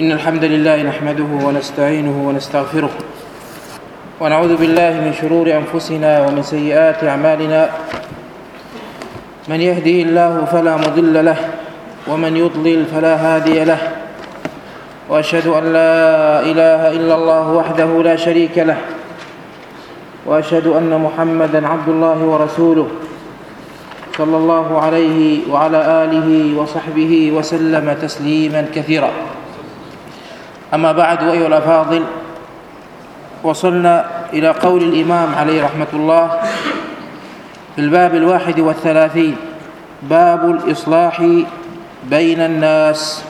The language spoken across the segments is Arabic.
إن الحمد لله نحمده ونستعينه ونستغفره ونعوذ بالله من شرور أنفسنا ومن سيئات أعمالنا. من يهده الله فلا مضل له ومن يضلل فلا هادي له. وأشهد أن لا إله إلا الله وحده لا شريك له. وأشهد أن محمدا عبد الله ورسوله صلى الله عليه وعلى آله وصحبه وسلم تسليما كثيرا. أما بعد أيها الأفاضل وصلنا إلى قول الإمام عليه رحمة الله في الباب الواحد والثلاثين باب الإصلاح بين الناس.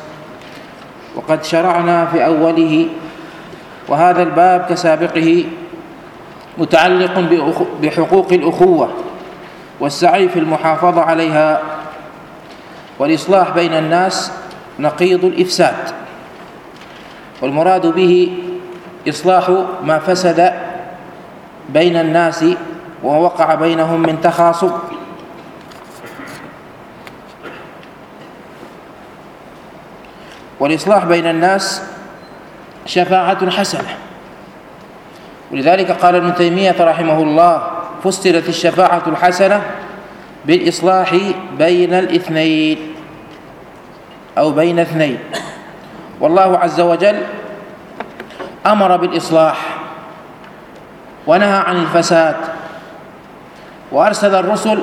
وقد شرعنا في أوله وهذا الباب كسابقه متعلق بحقوق الأخوة والسعي في المحافظة عليها. والإصلاح بين الناس نقيض الإفساد. والمراد به إصلاح ما فسد بين الناس ووقع بينهم من تخاصم. والإصلاح بين الناس شفاعة حسنة. ولذلك قال ابن تيمية رحمه الله فسرت الشفاعة الحسنة بالإصلاح بين الاثنين أو بين اثنين. والله عز وجل أمر بالإصلاح ونهى عن الفساد وأرسل الرسل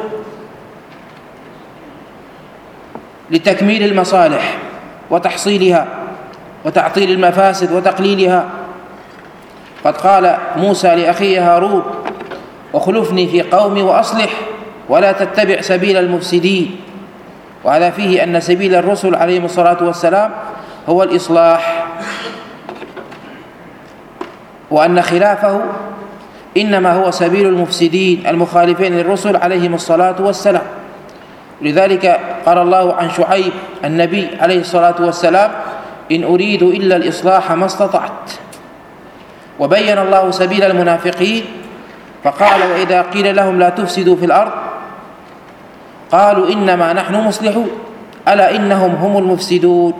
لتكميل المصالح وتحصيلها وتعطيل المفاسد وتقليلها. قد قال موسى لأخيه هارون وخلفني في قومي وأصلح ولا تتبع سبيل المفسدين. وهذا فيه أن سبيل الرسل عليهم الصلاة والسلام هو الإصلاح. وأن خلافه إنما هو سبيل المفسدين المخالفين للرسل عليهم الصلاة والسلام. لذلك قال الله عن شعيب النبي عليه الصلاة والسلام إن أريد إلا الإصلاح ما استطعت وبين الله سبيل المنافقين فقال وإذا قيل لهم لا تفسدوا في الأرض قالوا إنما نحن مصلحون ألا إنهم هم المفسدون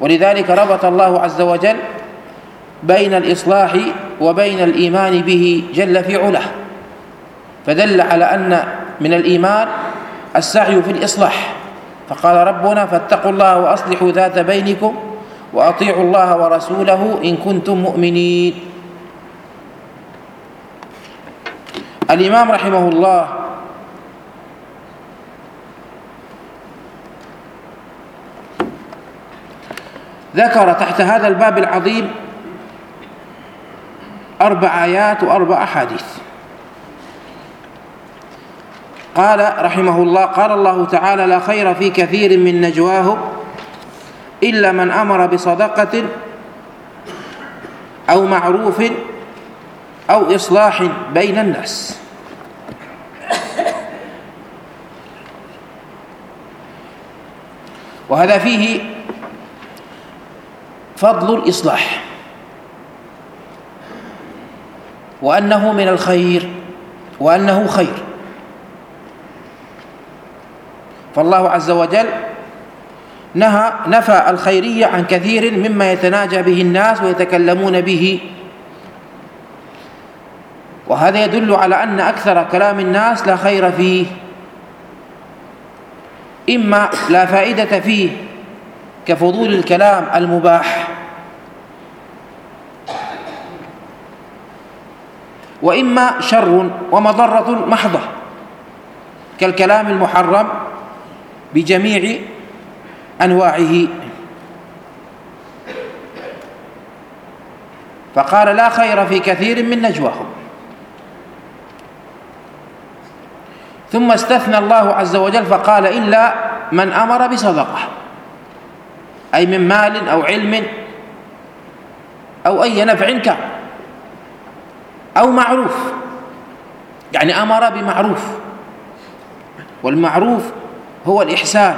ولذلك ربط الله عز وجل بين الإصلاح وبين الإيمان به جل في علاه. فدل على أن من الإيمان السعي في الإصلاح. فقال ربنا فاتقوا الله وأصلحوا ذات بينكم وأطيعوا الله ورسوله إن كنتم مؤمنين. الإمام رحمه الله ذكر تحت هذا الباب العظيم أربع آيات وأربع أحاديث. قال رحمه الله قال الله تعالى لا خير في كثير من نجواهم إلا من أمر بصدقة أو معروف أو إصلاح بين الناس. وهذا فيه فضل الإصلاح. وأنه من الخير وأنه خير. فالله عز وجل نهى نفى الخيرية عن كثير مما يتناجى به الناس ويتكلمون به. وهذا يدل على أن أكثر كلام الناس لا خير فيه إما لا فائدة فيه كفضول الكلام المباح. وإما شر ومضرة محضة كالكلام المحرم بجميع أنواعه. فقال لا خير في كثير من نجواهم. ثم استثنى الله عز وجل فقال إلا من أمر بصدقة. أي من مال أو علم أو أي نفع كان أو معروف. يعني أمر بمعروف. والمعروف هو الإحسان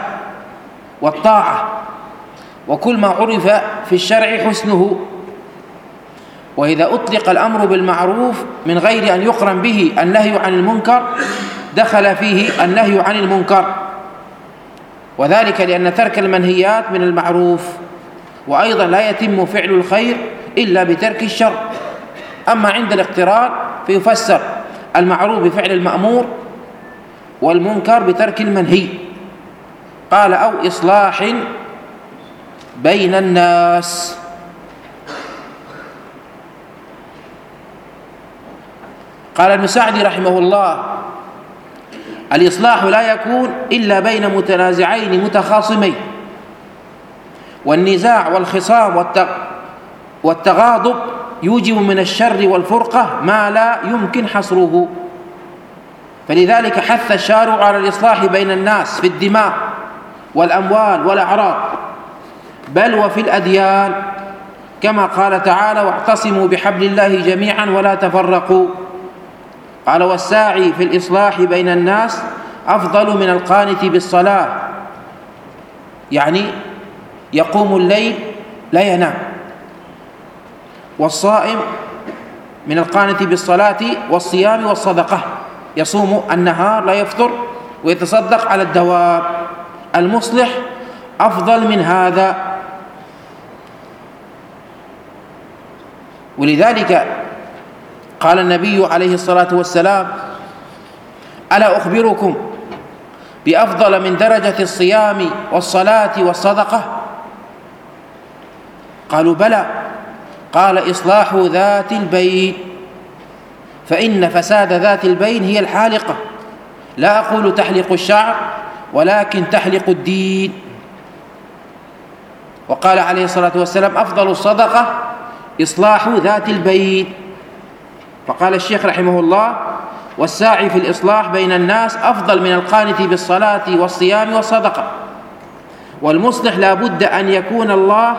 والطاعة. وكل ما عرف في الشرع حسنه. وإذا أطلق الأمر بالمعروف من غير أن يقرن به النهي عن المنكر دخل فيه النهي عن المنكر. وذلك لأن ترك المنهيات من المعروف وأيضا لا يتم فعل الخير إلا بترك الشر. أما عند الاقتران فيفسر المعروف بفعل المأمور والمنكر بترك المنهي. قال أو إصلاح بين الناس. قال المساعدي رحمه الله الإصلاح لا يكون إلا بين متنازعين متخاصمين. والنزاع والخصام والتغاضب يوجب من الشر والفرقة ما لا يمكن حصره. فلذلك حث الشارع على الإصلاح بين الناس في الدماء والأموال والأعراض. بل وفي الأديان كما قال تعالى واعتصموا بحبل الله جميعا ولا تفرقوا. قال والساعي في الإصلاح بين الناس أفضل من القانت بالصلاة. يعني يقوم الليل لا ينام. والصائم من القانت بالصلاة والصيام والصدقة. يصوم النهار لا يفطر ويتصدق على الدواب. المصلح أفضل من هذا. ولذلك قال النبي عليه الصلاة والسلام ألا أخبركم بأفضل من درجة الصيام والصلاة والصدقة؟ قالوا بلى. قال إصلاح ذات البين فإن فساد ذات البين هي الحالقة. لا أقول تحلق الشعر ولكن تحلق الدين. وقال عليه الصلاة والسلام أفضل الصدقة إصلاح ذات البين. فقال الشيخ رحمه الله والساعي في الإصلاح بين الناس أفضل من القانت بالصلاة والصيام والصدقة. والمصلح لا بد أن يكون الله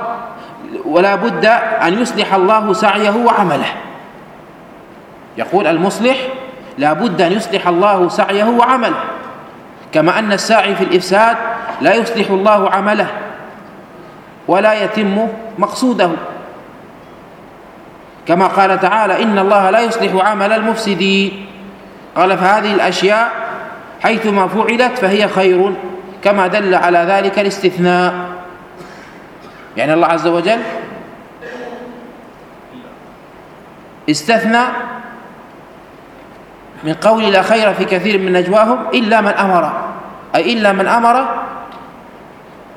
ولا بد أن يصلح الله سعيه وعمله. يقول المصلح لا بد أن يصلح الله سعيه وعمله. كما أن الساعي في الإفساد لا يصلح الله عمله ولا يتم مقصوده. كما قال تعالى إن الله لا يصلح عمل المفسدين. قال فهذه الأشياء حيثما فعلت فهي خير كما دل على ذلك الاستثناء. يعني الله عز وجل استثنى من قول لا خير في كثير من نجواهم إلا من أمر أي إلا من أمر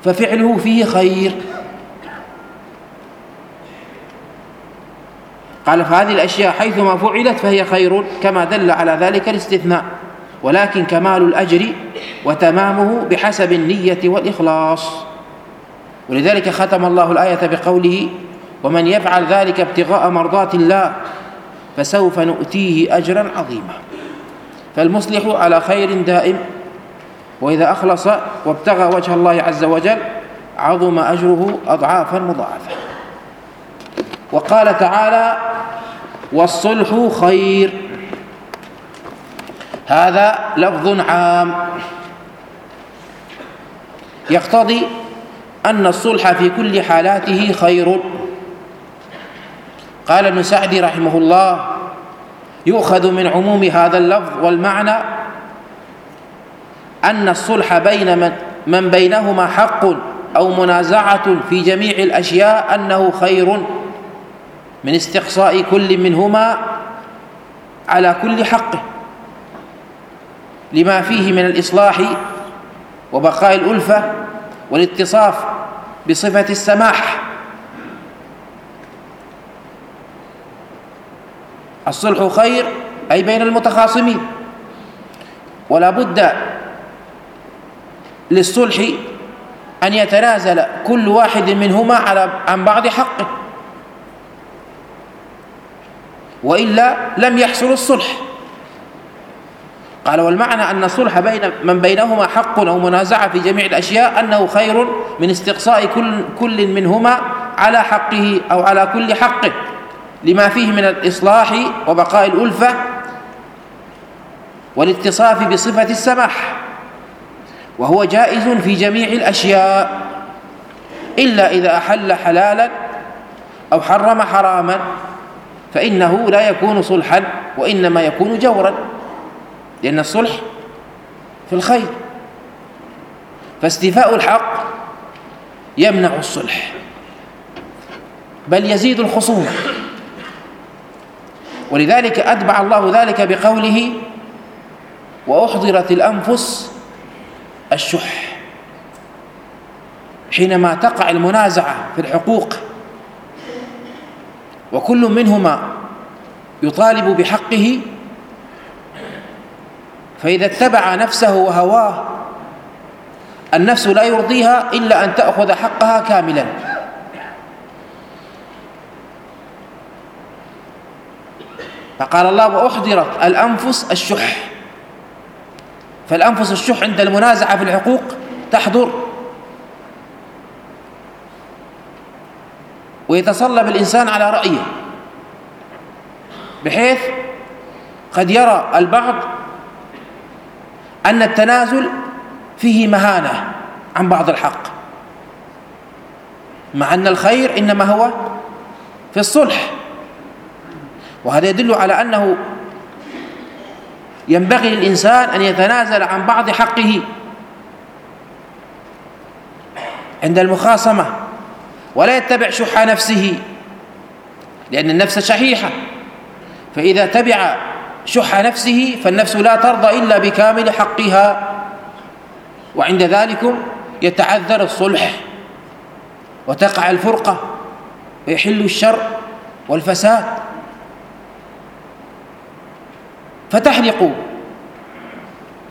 ففعله فيه خير. قال فهذه الأشياء حيثما فعلت فهي خير كما دل على ذلك الاستثناء. ولكن كمال الأجر وتمامه بحسب النية والإخلاص. ولذلك ختم الله الآية بقوله ومن يفعل ذلك ابتغاء مرضات الله فسوف نؤتيه أجرا عظيما. فالمصلح على خير دائم. وإذا أخلص وابتغى وجه الله عز وجل عظم أجره أضعافا مضاعفة. وقال تعالى والصلح خير. هذا لفظ عام. يقتضي أن الصلح في كل حالاته خير. قال ابن سعدي رحمه الله يؤخذ من عموم هذا اللفظ والمعنى أن الصلح بين من, من بينهما حق أو منازعة في جميع الأشياء أنه خير. من استقصاء كل منهما على كل حقه لما فيه من الإصلاح وبقاء الألفة والاتصاف بصفة السماح. الصلح خير أي بين المتخاصمين ولا بد للصلح أن يتنازل كل واحد منهما على عن بعض حقه. وإلا لم يحصل الصلح. قال والمعنى أن الصلح بين من بينهما حق أو منازعة في جميع الأشياء أنه خير من استقصاء كل, كل منهما على حقه أو على كل حقه لما فيه من الإصلاح وبقاء الألفة والاتصاف بصفة السماح وهو جائز في جميع الأشياء إلا إذا أحل حلالا أو حرم حراما. فإنه لا يكون صلحا وإنما يكون جورا لأن الصلح في الخير. فاستيفاء الحق يمنع الصلح بل يزيد الخصومة ولذلك أتبع الله ذلك بقوله وأحضرت الأنفس الشح. حينما تقع المنازعة في الحقوق وكل منهما يطالب بحقه فإذا اتبع نفسه وهواه النفس لا يرضيها إلا أن تأخذ حقها كاملا. فقال الله وأحضرت الأنفس الشح. فالأنفس الشح عند المنازعة في الحقوق تحضر. ويتصلب الإنسان على رأيه بحيث قد يرى البعض أن التنازل فيه مهانة عن بعض الحق مع أن الخير إنما هو في الصلح. وهذا يدل على أنه ينبغي للإنسان أن يتنازل عن بعض حقه عند المخاصمة. ولا يتبع شح نفسه لأن النفس شحيحة. فإذا تبع شح نفسه فالنفس لا ترضى إلا بكامل حقها. وعند ذلك يتعذر الصلح وتقع الفرقة ويحل الشر والفساد. فتحرق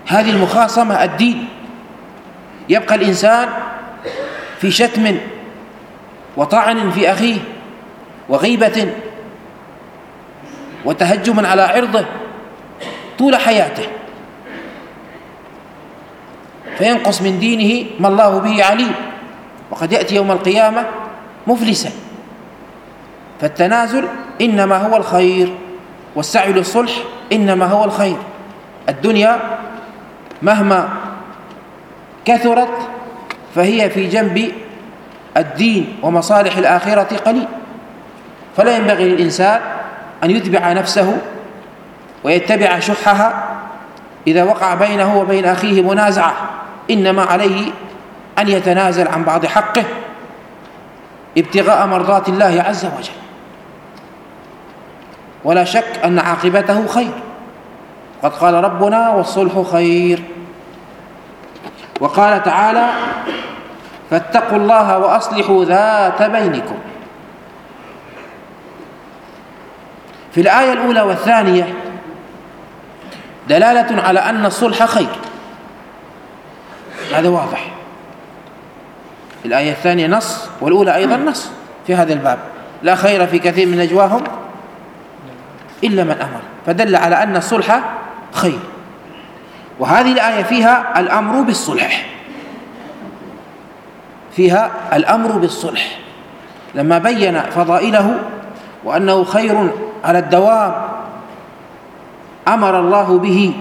هذه المخاصمة الدين. يبقى الإنسان في شتم وطعن في أخيه وغيبة وتهجم على عرضه طول حياته. فينقص من دينه ما الله به عليم وقد يأتي يوم القيامة مفلسا. فالتنازل إنما هو الخير والسعي للصلح إنما هو الخير. الدنيا مهما كثرت فهي في جنب الدين ومصالح الآخرة قليل. فلا ينبغي للإنسان أن يتبع نفسه ويتبع شحها إذا وقع بينه وبين أخيه منازعة إنما عليه أن يتنازل عن بعض حقه ابتغاء مرضات الله عز وجل. ولا شك أن عاقبته خير. قد قال ربنا والصلح خير. وقال تعالى فاتقوا الله وأصلحوا ذات بينكم. في الآية الأولى والثانية دلالة على أن الصلح خير. هذا واضح. الآية الثانية نص والأولى أيضا نص في هذا الباب. لا خير في كثير من نجواهم إلا من أمر. فدل على أن الصلح خير. وهذه الآية فيها الأمر بالصلح. فيها الأمر بالصلح. لما بين فضائله وأنه خير على الدوام أمر الله به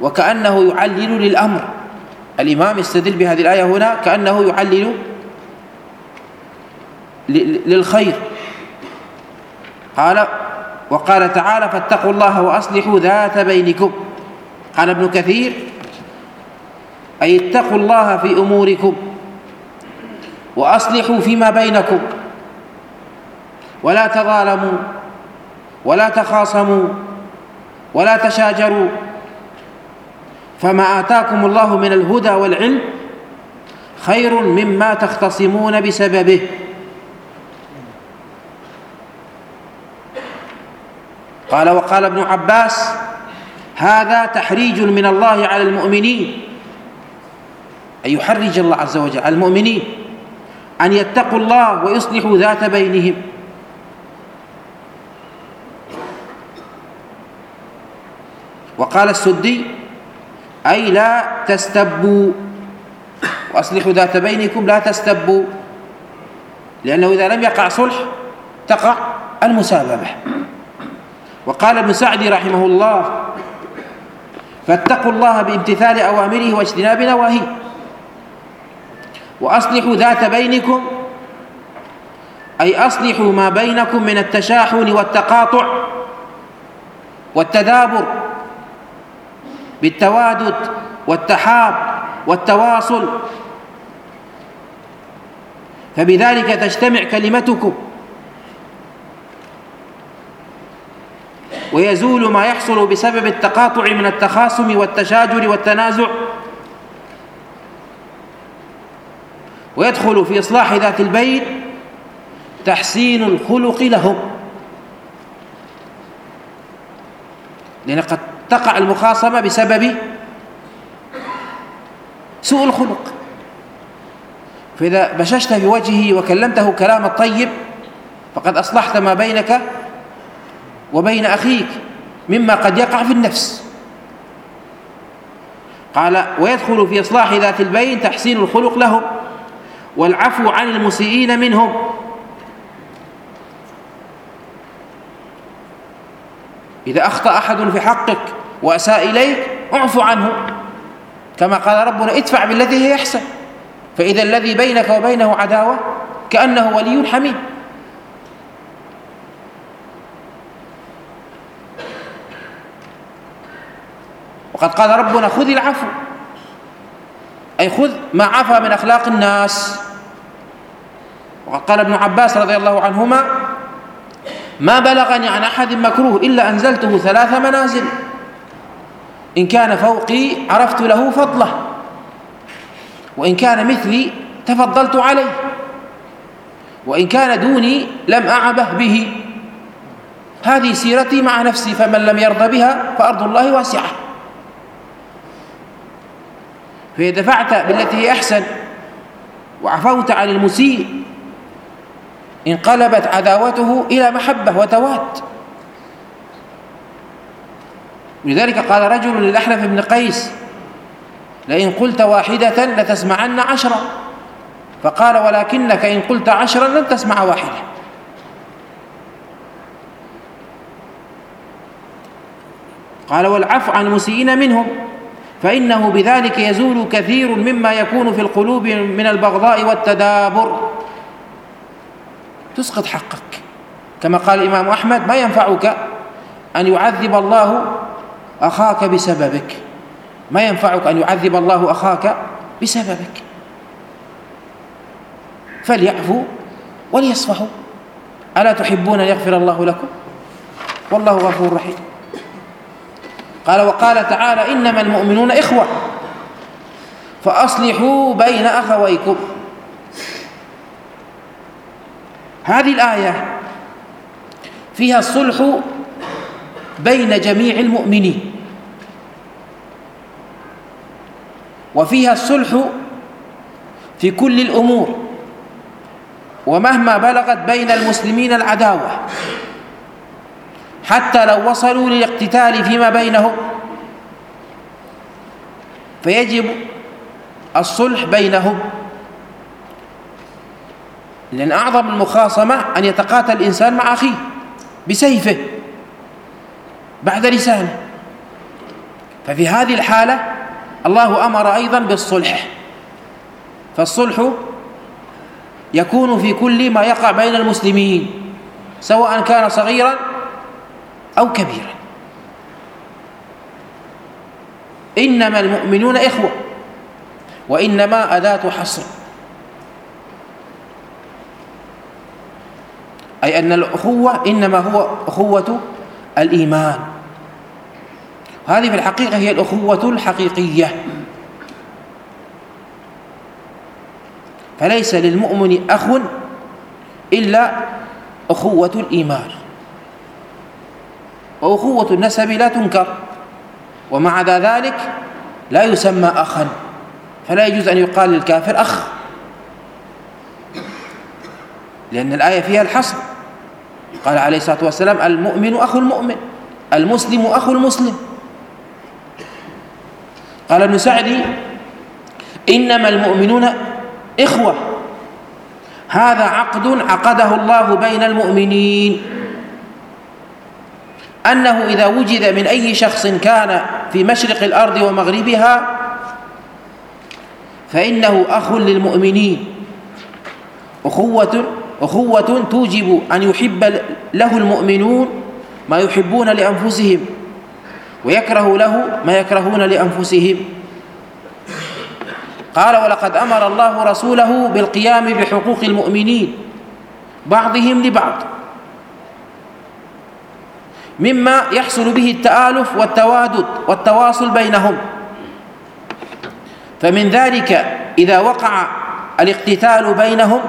وكأنه يعلل للأمر. الإمام يستدل بهذه الآية هنا كأنه يعلل للخير. قال وقال تعالى فاتقوا الله وأصلحوا ذات بينكم. قال ابن كثير أي اتقوا الله في أموركم. وأصلحوا فيما بينكم. ولا تظالموا ولا تخاصموا ولا تشاجروا. فما آتاكم الله من الهدى والعلم خير مما تختصمون بسببه. قال وقال ابن عباس هذا تحريج من الله على المؤمنين أن يحرج الله عز وجل على المؤمنين. أن يتقوا الله ويصلحوا ذات بينهم. وقال السدي أي لا تستبوا وأصلحوا ذات بينكم لا تستبوا لأنه إذا لم يقع صلح تقع المساببة وقال ابن سعدي رحمه الله فاتقوا الله بامتثال أوامره واجتناب نواهيه. وأصلحوا ذات بينكم أي أصلحوا ما بينكم من التشاحن والتقاطع والتدابر بالتوادد والتحاب والتواصل. فبذلك تجتمع كلمتكم ويزول ما يحصل بسبب التقاطع من التخاصم والتشاجر والتنازع ويدخل في إصلاح ذات البين تحسين الخلق لهم. لأن قد تقع المخاصمة بسبب سوء الخلق. فإذا بششت في وجهه وكلمته كلام الطيب فقد أصلحت ما بينك وبين أخيك مما قد يقع في النفس. قال ويدخل في إصلاح ذات البين تحسين الخلق لهم. والعفو عن المسيئين منهم. إذا أخطأ أحد في حقك وأساء إليك اعف عنه. كما قال ربنا ادفع بالذي هي أحسن. فإذا الذي بينك وبينه عداوة كأنه ولي حميم. وقد قال ربنا خذ العفو. أي خذ ما عفا من أخلاق الناس. وقد قال ابن عباس رضي الله عنهما ما بلغني عن أحد مكروه إلا أنزلته ثلاث منازل. إن كان فوقي عرفت له فضله وإن كان مثلي تفضلت عليه وإن كان دوني لم أعبه به. هذه سيرتي مع نفسي فمن لم يرضى بها فأرض الله واسعة. فإذا دفعت بالتي هي أحسن وعفوت عن المسيء انقلبت عداوته إلى محبة وتواد ولذلك قال رجل للأحنف بن قيس لئن قلت واحدة لتسمعن عشرا. فقال ولكنك إن قلت عشرا لن تسمع واحدة. قال والعفو عن المسيئين منهم فإنه بذلك يزول كثير مما يكون في القلوب من البغضاء والتدابر. تسقط حقك. كما قال الإمام أحمد ما ينفعك أن يعذب الله أخاك بسببك. ما ينفعك أن يعذب الله أخاك بسببك. فليعفوا وليصفحوا ألا تحبون أن يغفر الله لكم؟ والله غفور رحيم. قال وقال تعالى إنما المؤمنون إخوة فأصلحوا بين أخويكم. هذه الآية فيها الصلح بين جميع المؤمنين. وفيها الصلح في كل الأمور. ومهما بلغت بين المسلمين العداوة حتى لو وصلوا للاقتتال فيما بينهم فيجب الصلح بينهم. لأن أعظم المخاصمة أن يتقاتل الإنسان مع أخيه بسيفه بعد لسانه. ففي هذه الحالة الله أمر أيضا بالصلح. فالصلح يكون في كل ما يقع بين المسلمين سواء كان صغيرا أو كبيرا. إنما المؤمنون إخوة وإنما أداة حصر. أي أن الأخوة إنما هو أخوة الإيمان. هذه في الحقيقة هي الأخوة الحقيقية. فليس للمؤمن أخ إلا أخوة الإيمان. وأخوة النسب لا تنكر. ومع ذلك لا يسمى أخا. فلا يجوز أن يقال للكافر أخ. لأن الآية فيها الحصر. قال عليه الصلاة والسلام المؤمن أخو المؤمن المسلم أخو المسلم. قال ابن سعدي إنما المؤمنون إخوة. هذا عقد عقده الله بين المؤمنين. أنه إذا وجد من أي شخص كان في مشرق الأرض ومغربها فإنه أخ للمؤمنين أخوة أخوة توجب أن يحب له المؤمنون ما يحبون لأنفسهم ويكره له ما يكرهون لأنفسهم. قال ولقد أمر الله رسوله بالقيام بحقوق المؤمنين بعضهم لبعض مما يحصل به التآلف والتوادد والتواصل بينهم. فمن ذلك إذا وقع الاقتتال بينهم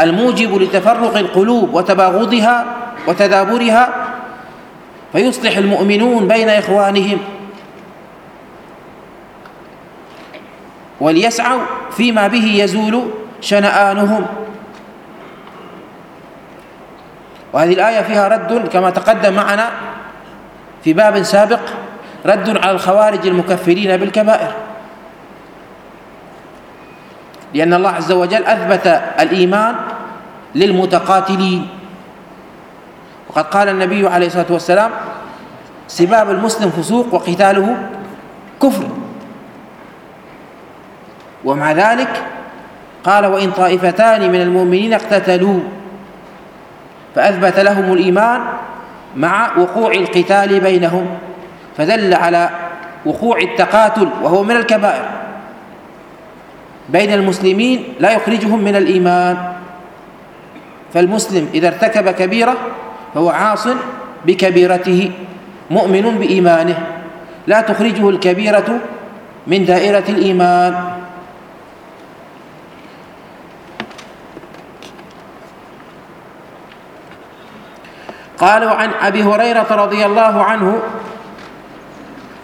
الموجب لتفرق القلوب وتباغضها وتدابرها فيصلح المؤمنون بين إخوانهم. وليسعوا فيما به يزول شنآنهم. وهذه الآية فيها رد كما تقدم معنا في باب سابق رد على الخوارج المكفرين بالكبائر. لأن الله عز وجل أثبت الإيمان للمتقاتلين. وقد قال النبي عليه الصلاة والسلام سباب المسلم فسوق وقتاله كفر. ومع ذلك قال وإن طائفتان من المؤمنين اقتتلوا فأثبت لهم الإيمان مع وقوع القتال بينهم فدل على وقوع التقاتل وهو من الكبائر. بين المسلمين لا يخرجهم من الإيمان. فالمسلم إذا ارتكب كبيرة فهو عاص بكبيرته مؤمن بإيمانه لا تخرجه الكبيرة من دائرة الإيمان. قالوا عن أبي هريرة رضي الله عنه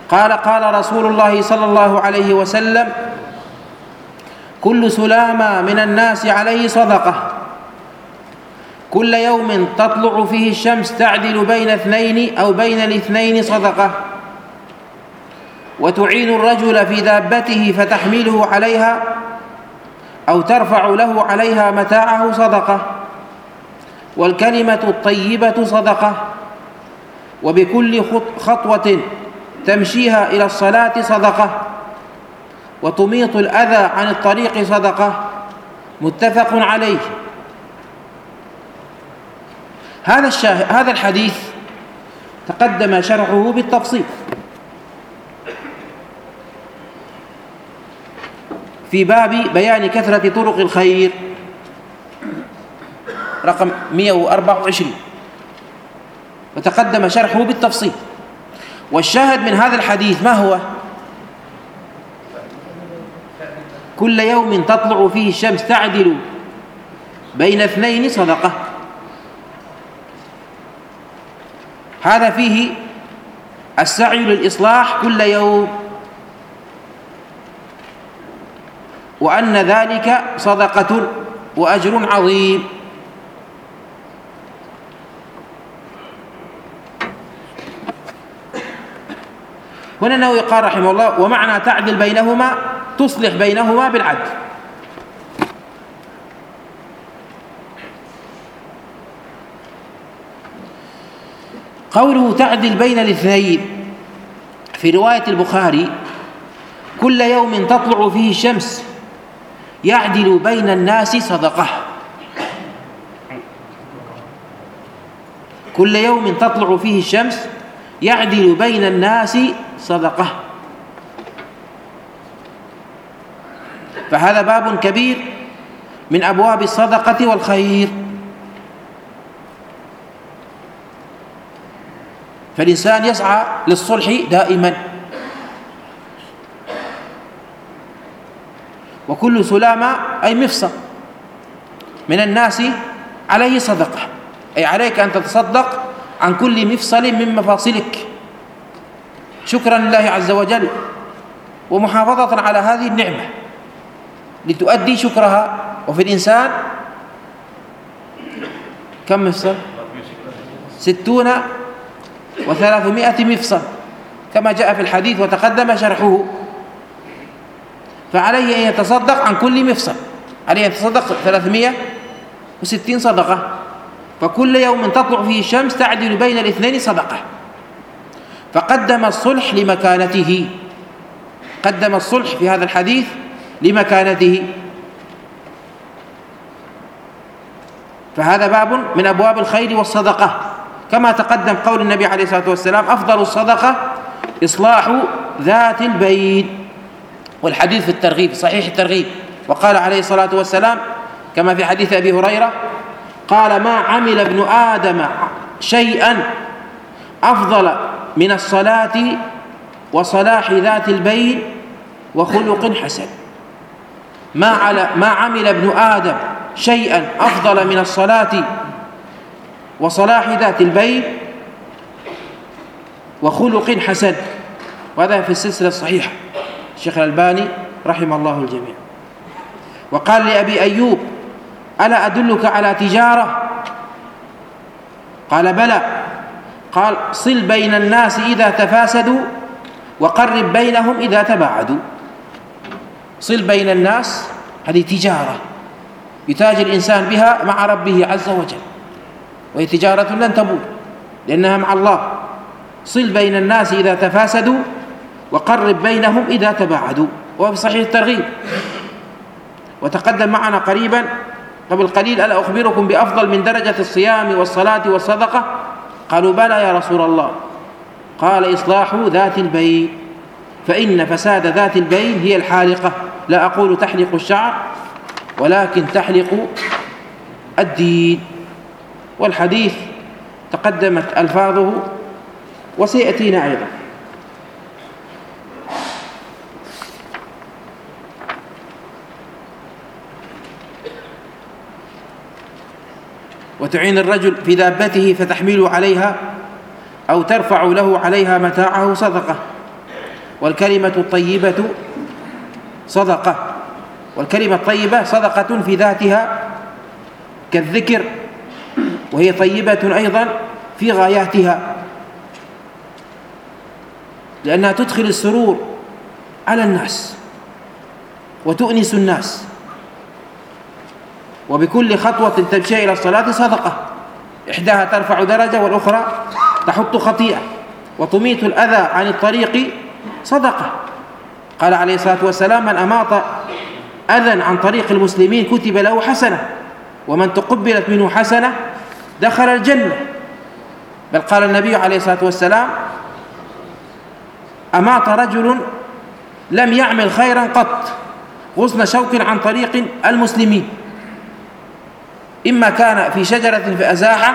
قال قال رسول الله صلى الله عليه وسلم كل سلامة من الناس عليه صدقة. كل يوم تطلع فيه الشمس تعدل بين اثنين أو بين الاثنين صدقة. وتعين الرجل في دابته فتحمله عليها أو ترفع له عليها متاعه صدقة. والكلمة الطيبة صدقة. وبكل خطوة تمشيها إلى الصلاة صدقة. وتميط الأذى عن الطريق صدقة. متفق عليه. هذا الشاه... هذا الحديث تقدم شرحه بالتفصيل. في باب بيان كثرة طرق الخير رقم 124 وتقدم شرحه بالتفصيل. والشاهد من هذا الحديث ما هو؟ كل يوم تطلع فيه الشمس تعدل بين اثنين صدقة. هذا فيه السعي للإصلاح كل يوم. وأن ذلك صدقة وأجر عظيم. هنا النووي قال رحمه الله ومعنى تعدل بينهما تصلح بينهما بالعدل. قوله تعدل بين الاثنين في رواية البخاري كل يوم تطلع فيه الشمس يعدل بين الناس صدقة. كل يوم تطلع فيه الشمس يعدل بين الناس صدقة. فهذا باب كبير من أبواب الصدقة والخير. فالإنسان يسعى للصلح دائما. وكل سلامة أي مفصل من الناس عليه صدقة. أي عليك أن تتصدق عن كل مفصل من مفاصلك. شكرا لله عز وجل ومحافظة على هذه النعمة لتؤدي شكرها. وفي الإنسان كم مفصل؟ ستون وثلاثمائة مفصل كما جاء في الحديث وتقدم شرحه. فعليه أن يتصدق عن كل مفصل عليه تصدق 360 صدقة. فكل يوم تطلع فيه الشمس تعدل بين الاثنين صدقة. فقدم الصلح لمكانته. قدم الصلح في هذا الحديث لمكانته. فهذا باب من أبواب الخير والصدقة. كما تقدم قول النبي عليه الصلاة والسلام أفضل الصدقة إصلاح ذات البين والحديث في الترغيب صحيح الترغيب. وقال عليه الصلاة والسلام كما في حديث أبي هريرة قال ما عمل ابن آدم شيئا أفضل من الصلاة وصلاح ذات البين وخلق حسن. ما على ما عمل ابن آدم شيئا أفضل من الصلاة وصلاح ذات البين وخلق حسن وهذا في السلسلة الصحيحة. الشيخ الألباني رحم الله الجميع. وقال لأبي أيوب ألا أدلك على تجارة؟ قال بلى. قال صل بين الناس إذا تفاسدوا وقرب بينهم إذا تباعدوا. صل بين الناس هذه تجارة. يتاجر الإنسان بها مع ربه عز وجل. وهي تجارة لن تبور لأنها مع الله. صل بين الناس إذا تفاسدوا وقرب بينهم إذا تباعدوا. وهو في صحيح الترغيب. وتقدم معنا قريبا قبل قليل ألا أخبركم بأفضل من درجة الصيام والصلاة والصدقة؟ قالوا بلى يا رسول الله. قال إصلاح ذات البين فإن فساد ذات البين هي الحالقة. لا أقول تحلق الشعر ولكن تحلق الدين. والحديث تقدمت ألفاظه وسيأتينا أيضا. وتعين الرجل في دابته فتحمل عليها أو ترفع له عليها متاعه صدقة. والكلمة الطيبة صدقة. والكلمة الطيبة صدقة في ذاتها كالذكر وهي طيبة أيضا في غاياتها لأنها تدخل السرور على الناس وتؤنس الناس وبكل خطوة تمشي إلى الصلاة صدقة إحداها ترفع درجة والأخرى تحط خطيئة وتميت الأذى عن الطريق صدقة. قال عليه الصلاة والسلام من أماط أذى عن طريق المسلمين كتب له حسنة ومن تقبلت منه حسنة دخل الجنة. بل قال النبي عليه الصلاة والسلام أماط رجل لم يعمل خيرا قط غصن شوك عن طريق المسلمين. إما كان في شجرة فأزاحه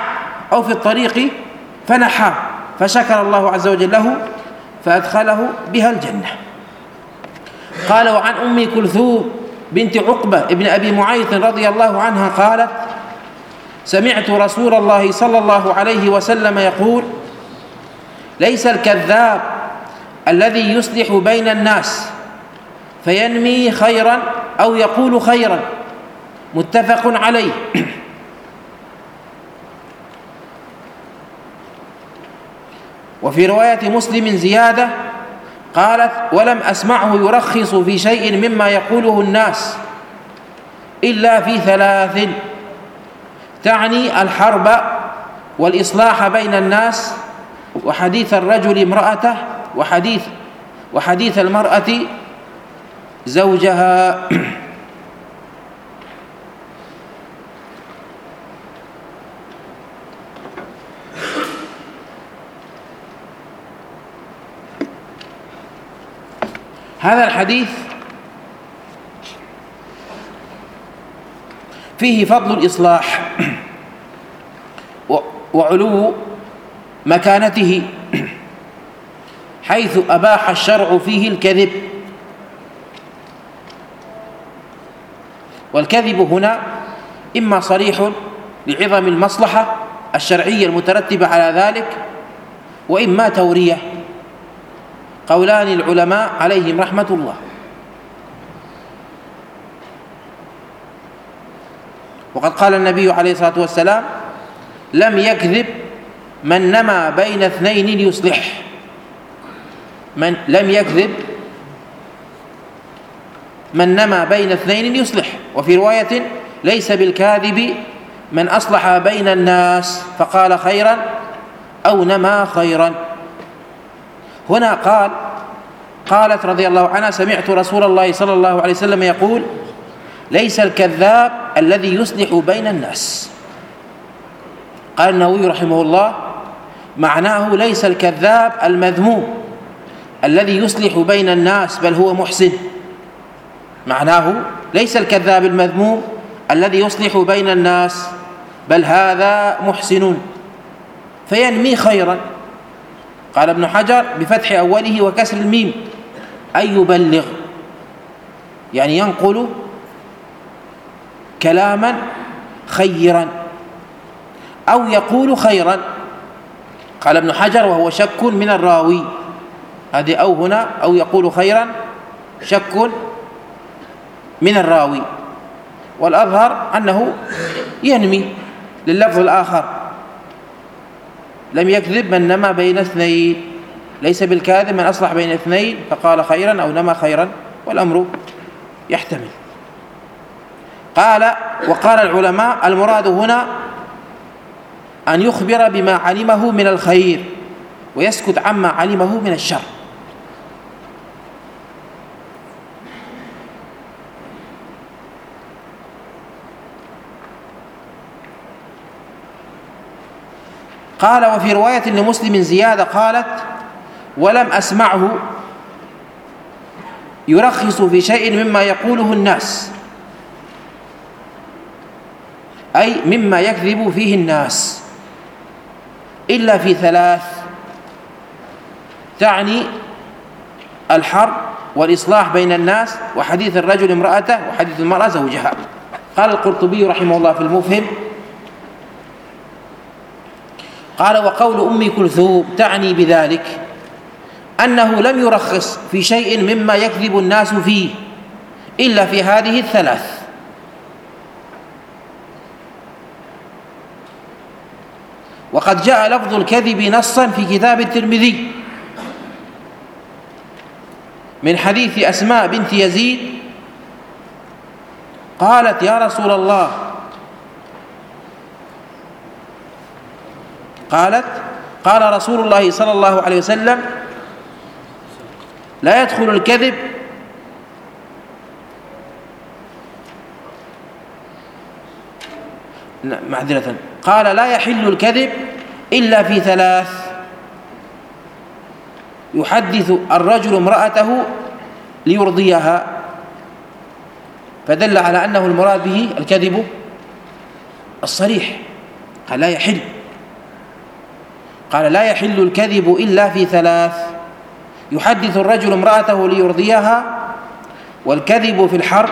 أو في الطريق فنحاه فشكر الله عز وجل له فأدخله بها الجنة. قال وعن أم كلثوم بنت عقبة ابن أبي معيط رضي الله عنها قالت سمعت رسول الله صلى الله عليه وسلم يقول ليس الكذاب الذي يصلح بين الناس فينمي خيرا أو يقول خيرا. متفق عليه. وفي رواية مسلم زيادة قالت ولم أسمعه يرخص في شيء مما يقوله الناس إلا في ثلاث تعني الحرب والإصلاح بين الناس وحديث الرجل امرأته وحديث وحديث المرأة زوجها. هذا الحديث فيه فضل الإصلاح. وعلو مكانته حيث أباح الشرع فيه الكذب. والكذب هنا إما صريح لعظم المصلحة الشرعية المترتبة على ذلك وإما تورية. قولان العلماء عليهم رحمة الله. وقد قال النبي عليه الصلاة والسلام لم يكذب من نمى بين اثنين ليصلح. من لم يكذب من نمى بين اثنين يصلح وفي رواية ليس بالكاذب من أصلح بين الناس فقال خيرا أو نمى خيرا. هنا قال قالت رضي الله عنها سمعت رسول الله صلى الله عليه وسلم يقول ليس الكذاب الذي يصلح بين الناس. قال النووي رحمه الله معناه ليس الكذاب المذموم الذي يصلح بين الناس بل هو محسن. معناه ليس الكذاب المذموم الذي يصلح بين الناس بل هذا محسن. فينمي خيرا. قال ابن حجر بفتح أوله وكسر الميم أي يبلغ يعني ينقل كلاما خيرا. أو يقول خيرا. قال ابن حجر وهو شك من الراوي. هذه أو هنا أو يقول خيرا شك من الراوي. والأظهر أنه ينمي لللفظ الآخر. لم يكذب من نمى بين اثنين. ليس بالكاذب من أصلح بين اثنين فقال خيرا أو نمى خيرا والأمر يحتمل. قال وقال العلماء المراد هنا أن يخبر بما علمه من الخير ويسكت عما علمه من الشر. قال وفي رواية لمسلم زيادة قالت ولم أسمعه يرخص في شيء مما يقوله الناس أي مما يكذب فيه الناس. إلا في ثلاث. تعني الحرب والإصلاح بين الناس وحديث الرجل امرأته وحديث المرأة زوجها. قال القرطبي رحمه الله في المفهم قال وقول أم كلثوم تعني بذلك أنه لم يرخص في شيء مما يكذب الناس فيه إلا في هذه الثلاث. وقد جاء لفظ الكذب نصا في كتاب الترمذي. من حديث أسماء بنت يزيد قالت يا رسول الله. قالت قال رسول الله صلى الله عليه وسلم لا يدخل الكذب معذرة. قال لا يحل الكذب إلا في ثلاث. يحدث الرجل امرأته ليرضيها فدل على أنه المراد به الكذب الصريح. قال لا يحل. قال لا يحل الكذب إلا في ثلاث. يحدث الرجل امرأته ليرضيها والكذب في الحرب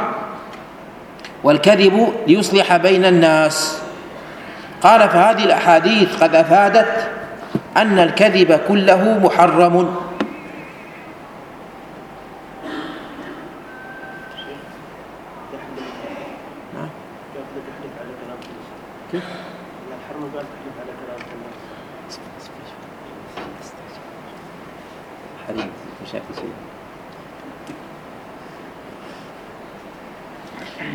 والكذب ليصلح بين الناس. قال فهذه الأحاديث قد أفادت أن الكذب كله محرم.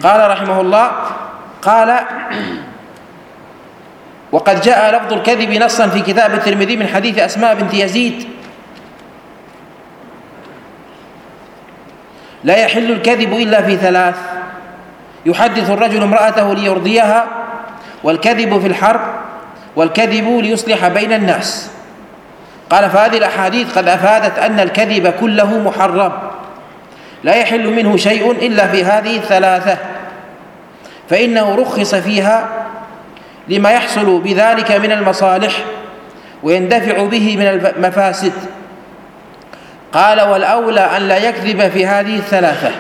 قال رحمه الله قال وقد جاء لفظ الكذب نصا في كتاب الترمذي من حديث أسماء بنت يزيد. لا يحل الكذب إلا في ثلاث. يحدث الرجل امرأته ليرضيها والكذب في الحرب والكذب ليصلح بين الناس. قال فهذه الأحاديث قد أفادت أن الكذب كله محرم. لا يحل منه شيء إلا في هذه الثلاثة. فإنه رخص فيها لما يحصل بذلك من المصالح ويندفع به من المفاسد. قال والأولى أن لا يكذب في هذه الثلاثة.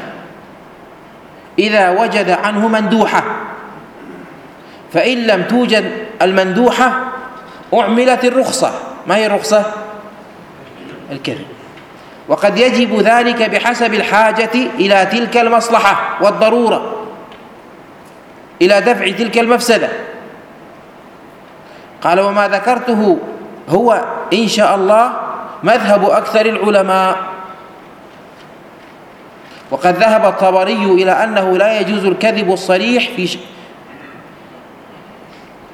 إذا وجد عنه مندوحة. فإن لم توجد المندوحة أعملت الرخصة. ما هي الرخصة؟ الكذب. وقد يجب ذلك بحسب الحاجة إلى تلك المصلحة والضرورة إلى دفع تلك المفسدة. قال وما ذكرته. هو إن شاء الله مذهب أكثر العلماء. وقد ذهب الطبري إلى أنه لا يجوز الكذب الصريح في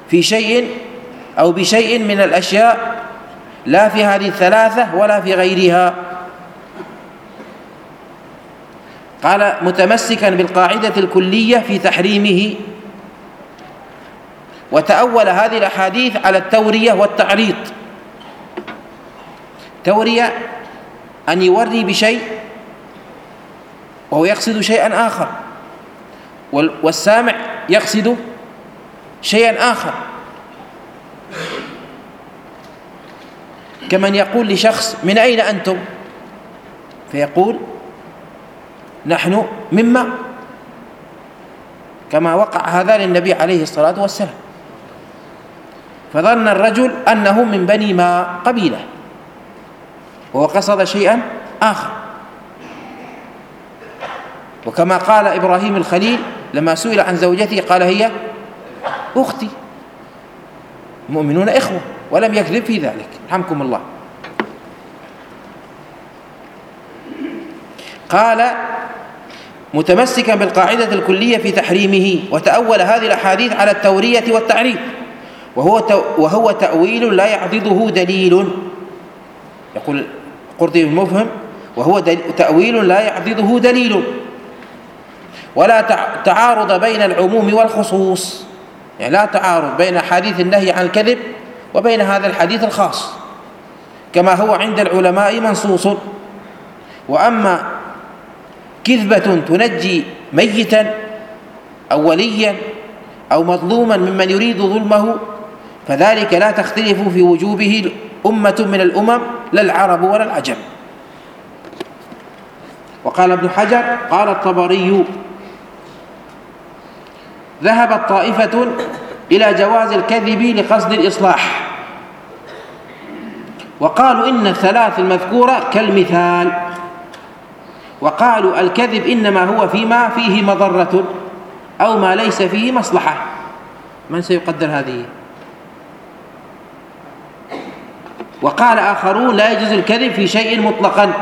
في شيء أو بشيء من الأشياء لا في هذه الثلاثة ولا في غيرها. قال متمسكا بالقاعدة الكلية في تحريمه. وتأول هذه الأحاديث على التورية والتعريض تورية أن يوري بشيء وهو يقصد شيئا آخر والسامع يقصد شيئا آخر. كمن يقول لشخص من أين أنتم؟ فيقول نحن مما كما وقع هذا للنبي عليه الصلاة والسلام. فظن الرجل أنه من بني ما قبيلة وهو قصد شيئا آخر. وكما قال إبراهيم الخليل لما سئل عن زوجته قال هي أختي. المؤمنون إخوة ولم يكذب في ذلك. رحمكم الله. قال متمسكا بالقاعدة الكلية في تحريمه وتأول هذه الأحاديث على التورية والتعريف. وهو وهو تأويل لا يعضده دليل. يقول قرطبي المفهم وهو تأويل لا يعضده دليل. ولا تعارض بين العموم والخصوص. يعني لا تعارض بين حديث النهي عن الكذب وبين هذا الحديث الخاص. كما هو عند العلماء منصوص. وأما كذبة تنجي ميتا أو وليا أو مظلوما ممن يريد ظلمه فذلك لا تختلف في وجوبه أمة من الأمم لا العرب ولا العجم. وقال ابن حجر قال الطبري ذهبت طائفة إلى جواز الكذب لقصد الإصلاح. وقالوا إن الثلاث المذكورة كالمثال. وقالوا الكذب إنما هو فيما فيه مضرة أو ما ليس فيه مصلحة. من سيقدر هذه؟ وقال آخرون لا يجوز الكذب في شيء مطلقا.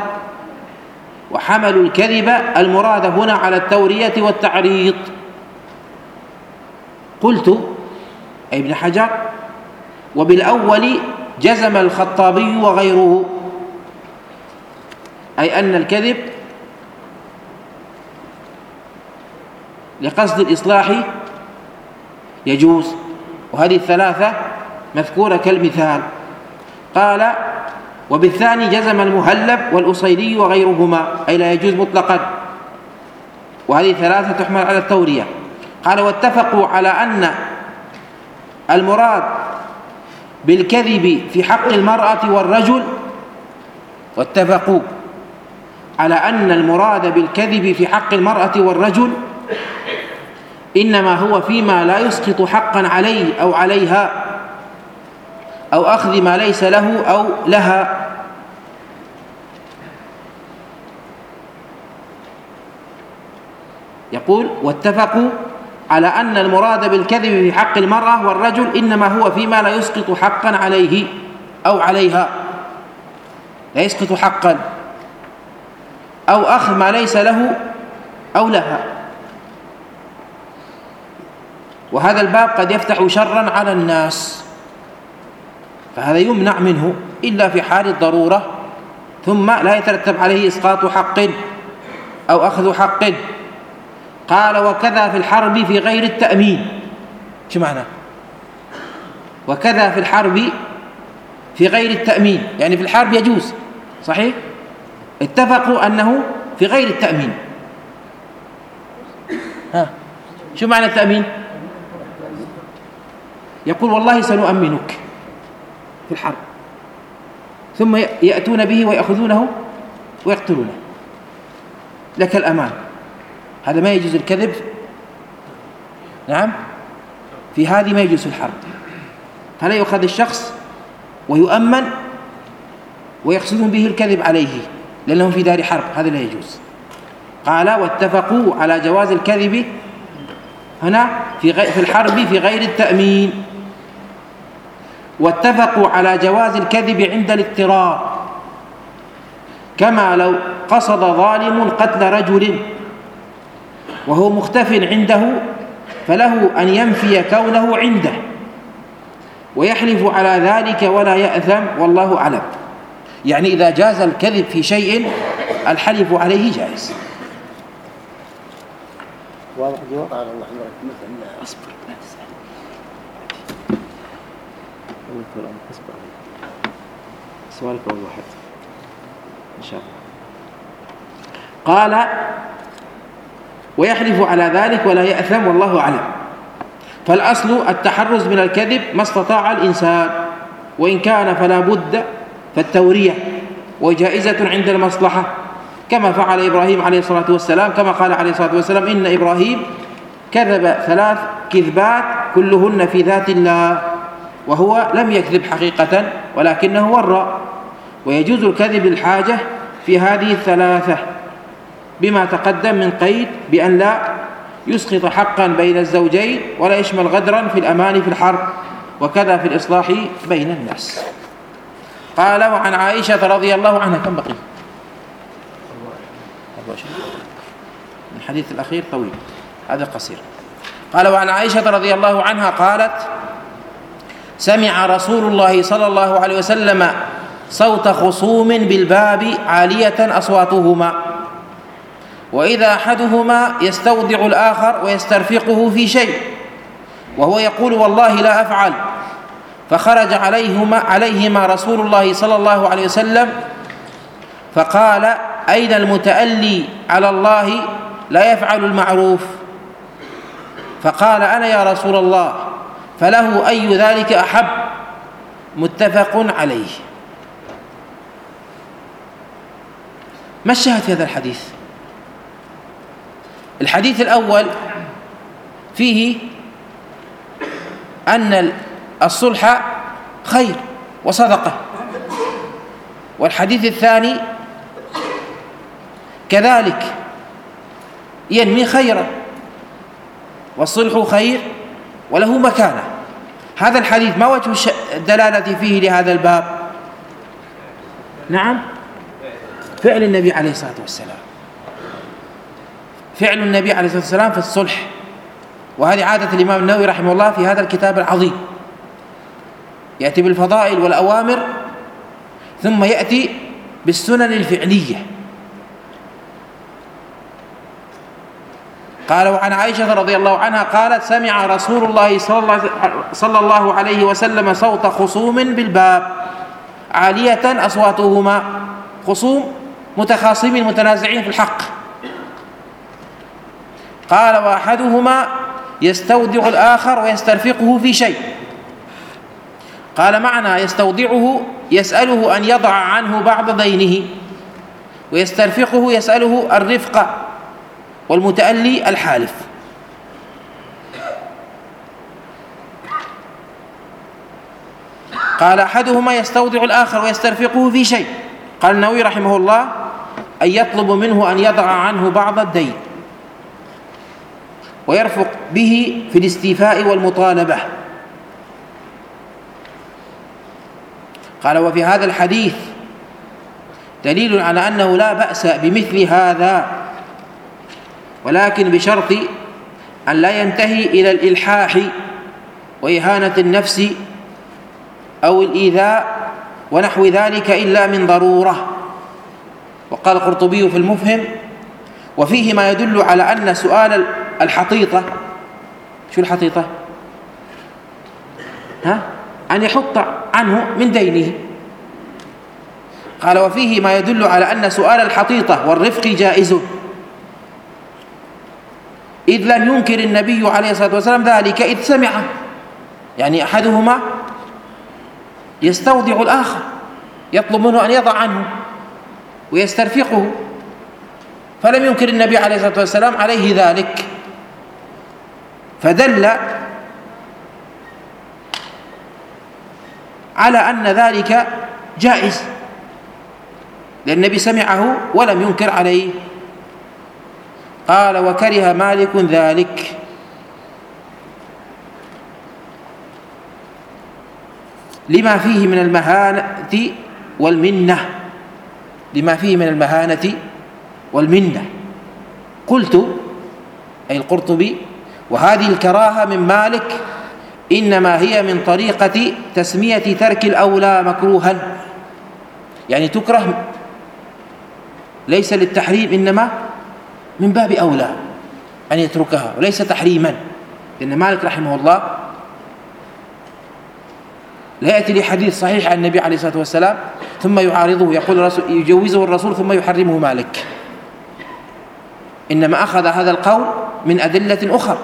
وحملوا الكذب المراد هنا على التورية والتعريض قلت أي ابن حجر وبالأول جزم الخطابي وغيره أي أن الكذب لقصد الإصلاح يجوز وهذه الثلاثة مذكورة كالمثال. قال وبالثاني جزم المهلب والأصيلي وغيرهما أي لا يجوز مطلقا. وهذه ثلاثة تحمل على التورية. قال واتفقوا على أن المراد بالكذب في حق المرأة والرجل واتفقوا على أن المراد بالكذب في حق المرأة والرجل إنما هو فيما لا يسقط حقا عليه أو عليها أو أخذ ما ليس له أو لها. يقول واتفقوا على أن المراد بالكذب في حق المرأة والرجل إنما هو فيما لا يسقط حقا عليه أو عليها. لا يسقط حقا. أو أخذ ما ليس له أو لها. وهذا الباب قد يفتح شرا على الناس. فهذا يمنع منه إلا في حال الضرورة ثم لا يترتب عليه إسقاط حق أو أخذ حق. قال وكذا في الحرب في غير التأمين. شو معنى؟ وكذا في الحرب في غير التأمين. يعني في الحرب يجوز صحيح؟ اتفقوا أنه في غير التأمين. ها؟ شو معنى التأمين؟ يقول والله سنؤمنك. في الحرب. ثم يأتون به ويأخذونه ويقتلونه. لك الأمان. هذا ما يجوز الكذب. نعم. في هذه ما يجوز الحرب. فلا يؤخذ الشخص ويؤمن ويقصدون به الكذب عليه لأنهم في دار حرب. هذا لا يجوز. قال واتفقوا على جواز الكذب هنا في في الحرب في غير التأمين. واتفقوا على جواز الكذب عند الاضطرار. كما لو قصد ظالم قتل رجل وهو مختف عنده فله أن ينفي كونه عنده. ويحلف على ذلك ولا يأثم والله أعلم. يعني إذا جاز الكذب في شيء الحلف عليه جائز. واضح جواب؟ الله مثلا أصبر. سؤالك أول واحد. إن شاء الله. قال ويحلف على ذلك ولا يأثم والله أعلم. فالأصل التحرز من الكذب ما استطاع الإنسان. وإن كان فلا بد فالتورية وجائزة عند المصلحة. كما فعل إبراهيم عليه الصلاة والسلام كما قال عليه الصلاة والسلام إن إبراهيم كذب ثلاث كذبات كلهن في ذات الله. وهو لم يكذب حقيقة ولكنه ورى ويجوز الكذب الحاجة في هذه الثلاثة بما تقدم من قيد بأن لا يسقط حقا بين الزوجين ولا يشمل غدرا في الأمان في الحرب وكذا في الإصلاح بين الناس. قال وعن عائشة رضي الله عنها كم بقي؟ الحديث الأخير طويل هذا قصير. قال وعن عائشة رضي الله عنها قالت سمع رسول الله صلى الله عليه وسلم صوت خصوم بالباب عالية أصواتهما. وإذا أحدهما يستودع الآخر ويسترفقه في شيء وهو يقول والله لا أفعل فخرج عليهما عليهما رسول الله صلى الله عليه وسلم فقال أين المتألي على الله لا يفعل المعروف؟ فقال أنا يا رسول الله. فله أي ذلك أحب متفق عليه. ما الشاهد في هذا الحديث؟ الحديث الأول فيه أن الصلح خير وصدقة. والحديث الثاني كذلك ينمي خيرا والصلح خير وله مكانة. هذا الحديث ما وجه الدلالة فيه لهذا الباب؟ نعم. فعل النبي عليه الصلاة والسلام. فعل النبي عليه الصلاة والسلام في الصلح. وهذه عادة الإمام النووي رحمه الله في هذا الكتاب العظيم. يأتي بالفضائل والأوامر ثم يأتي بالسنن الفعلية. قال وعن عائشة رضي الله عنها قالت سمع رسول الله صلى الله عليه وسلم صوت خصوم بالباب عالية أصواتهما خصوم متخاصمين متنازعين في الحق. قال وأحدهما يستودع الآخر ويسترفقه في شيء. قال معنى يستودعه يسأله أن يضع عنه بعض دينه ويسترفقه يسأله الرفق. والمتألي الحالف. قال أحدهما يستودع الآخر ويسترفقه في شيء. قال النووي رحمه الله أن يطلب منه أن يضع عنه بعض الدين. ويرفق به في الاستيفاء والمطالبة. قال وفي هذا الحديث دليل على أنه لا بأس بمثل هذا. ولكن بشرط أن لا ينتهي إلى الإلحاح وإهانة النفس أو الإيذاء ونحو ذلك إلا من ضرورة. وقال القرطبي في المفهم وفيه ما يدل على أن سؤال الحطيطة شو الحطيطة؟ ها؟ أن يحط عنه من دينه. قال وفيه ما يدل على أن سؤال الحطيطة والرفق جائز إذ لم ينكر النبي عليه الصلاة والسلام ذلك إذ سمعه يعني أحدهما يستودع الآخر يطلب منه أن يضع عنه ويسترفقه. فلم ينكر النبي عليه الصلاة والسلام عليه ذلك. فدل على أن ذلك جائز لأن النبي سمعه ولم ينكر عليه. قال وكره مالك ذلك. لما فيه من المهانة والمنة. لما فيه من المهانة والمنة. قلت أي القرطبي وهذه الكراهة من مالك إنما هي من طريقة تسمية ترك الأولى مكروها. يعني تكره ليس للتحريم إنما من باب أولى أن يتركها وليس تحريما. لأن مالك رحمه الله لا يأتي لحديث صحيح عن النبي عليه الصلاة والسلام ثم يعارضه يقول الرسول يجوزه الرسول ثم يحرمه مالك. إنما أخذ هذا القول من أدلة أخرى.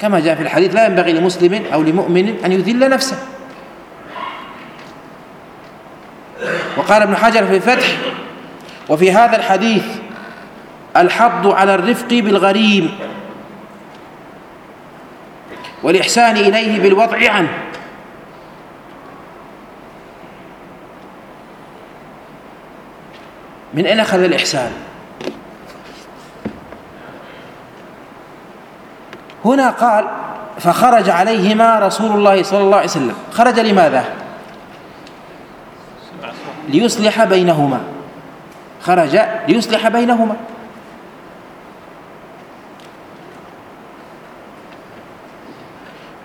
كما جاء في الحديث لا ينبغي لمسلم أو لمؤمن أن يذل نفسه. وقال ابن حجر في الفتح وفي هذا الحديث الحض على الرفق بالغريم والإحسان إليه بالوضع عنه. من أين أخذ الإحسان؟ هنا قال فخرج عليهما رسول الله صلى الله عليه وسلم. خرج لماذا؟ ليصلح بينهما. خرج ليصلح بينهما.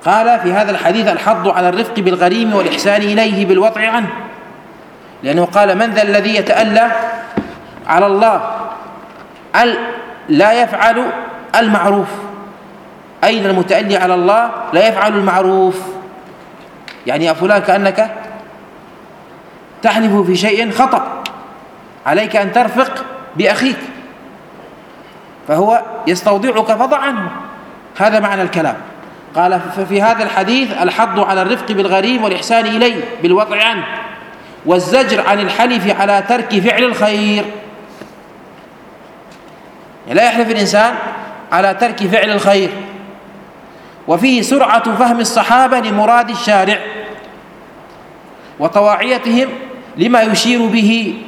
قال في هذا الحديث الحض على الرفق بالغريم والإحسان إليه بالوضع عنه. لأنه قال من ذا الذي يتألى على الله ال لا يفعل المعروف. أين المتألي على الله؟ لا يفعل المعروف. يعني يا فلان كأنك تحلف في شيء خطأ. عليك أن ترفق بأخيك. فهو يستوضعك فضع عنه هذا معنى الكلام. قال ففي هذا الحديث الحض على الرفق بالغريم والإحسان إليه بالوضع عنه والزجر عن الحلف على ترك فعل الخير. يعني لا يحلف الإنسان على ترك فعل الخير. وفيه سرعة فهم الصحابة لمراد الشارع وطواعيتهم لما يشير به.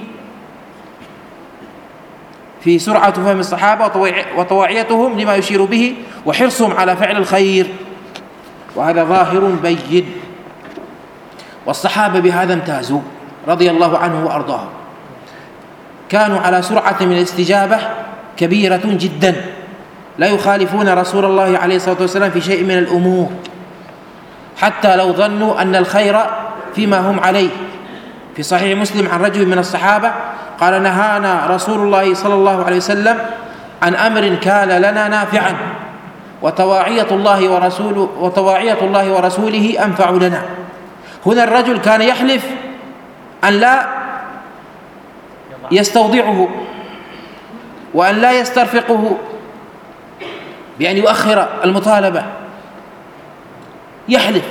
في سرعة فهم الصحابة وطواعيتهم لما يشير به وحرصهم على فعل الخير. وهذا ظاهر بين. والصحابة بهذا امتازوا رضي الله عنه وأرضاهم. كانوا على سرعة من الاستجابة كبيرة جدا. لا يخالفون رسول الله عليه الصلاة والسلام في شيء من الأمور. حتى لو ظنوا أن الخير فيما هم عليه. في صحيح مسلم عن رجل من الصحابة قال نهانا رسول الله صلى الله عليه وسلم عن أمر كان لنا نافعا. وتواعية الله ورسوله وتواعية الله ورسوله أنفع لنا. هنا الرجل كان يحلف أن لا يستوضعه وأن لا يسترفقه بأن يؤخر المطالبة. يحلف.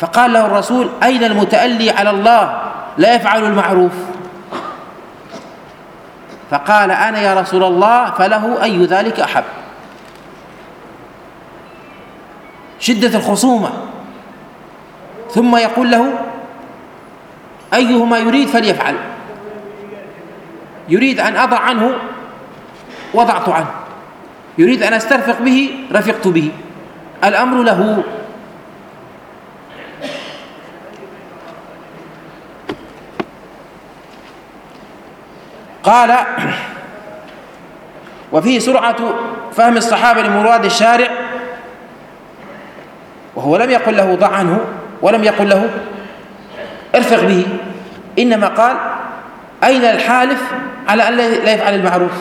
فقال له الرسول أين المتألي على الله؟ لا يفعل المعروف. فقال أنا يا رسول الله فله أي ذلك أحب. شدة الخصومة. ثم يقول له أيهما يريد فليفعل. يريد أن أضع عنه وضعت عنه. يريد أن أسترفق به رفقت به. الأمر له. قال وفيه سرعة فهم الصحابة لمراد الشارع وهو لم يقل له ضع عنه ولم يقل له ارفق به. إنما قال أين الحالف على أن لا يفعل المعروف؟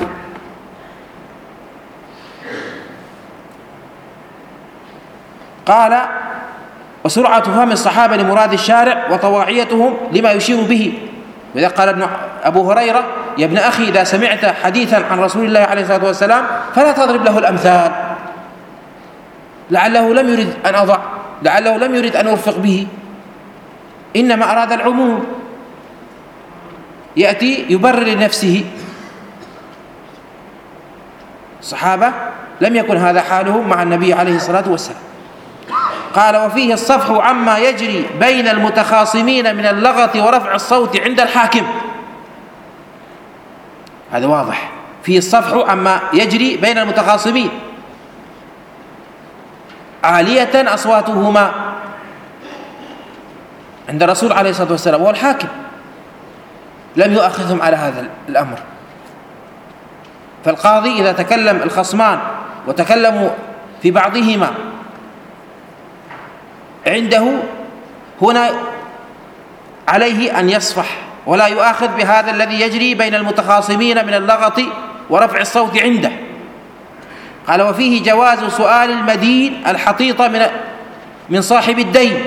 قال وسرعة فهم الصحابة لمراد الشارع وطواعيتهم لما يشير به. وإذا قال ابن أبو هريرة يا ابن أخي إذا سمعت حديثا عن رسول الله عليه الصلاة والسلام فلا تضرب له الأمثال. لعله لم يرد أن أضع لعله لم يرد أن أرفق به. إنما أراد العموم. يأتي يبرر لنفسه. الصحابة لم يكن هذا حالهم مع النبي عليه الصلاة والسلام. قال وفيه الصفح عما يجري بين المتخاصمين من اللغط ورفع الصوت عند الحاكم. هذا واضح. فيه الصفح عما يجري بين المتخاصمين. عالية أصواتهما عند الرسول عليه الصلاة والسلام وهو الحاكم. لم يؤاخذهم على هذا الأمر. فالقاضي إذا تكلم الخصمان وتكلموا في بعضهما عنده هنا عليه أن يصفح ولا يؤاخذ بهذا الذي يجري بين المتخاصمين من اللغط ورفع الصوت عنده. قال وفيه جواز سؤال المدين الحطيط من من صاحب الدين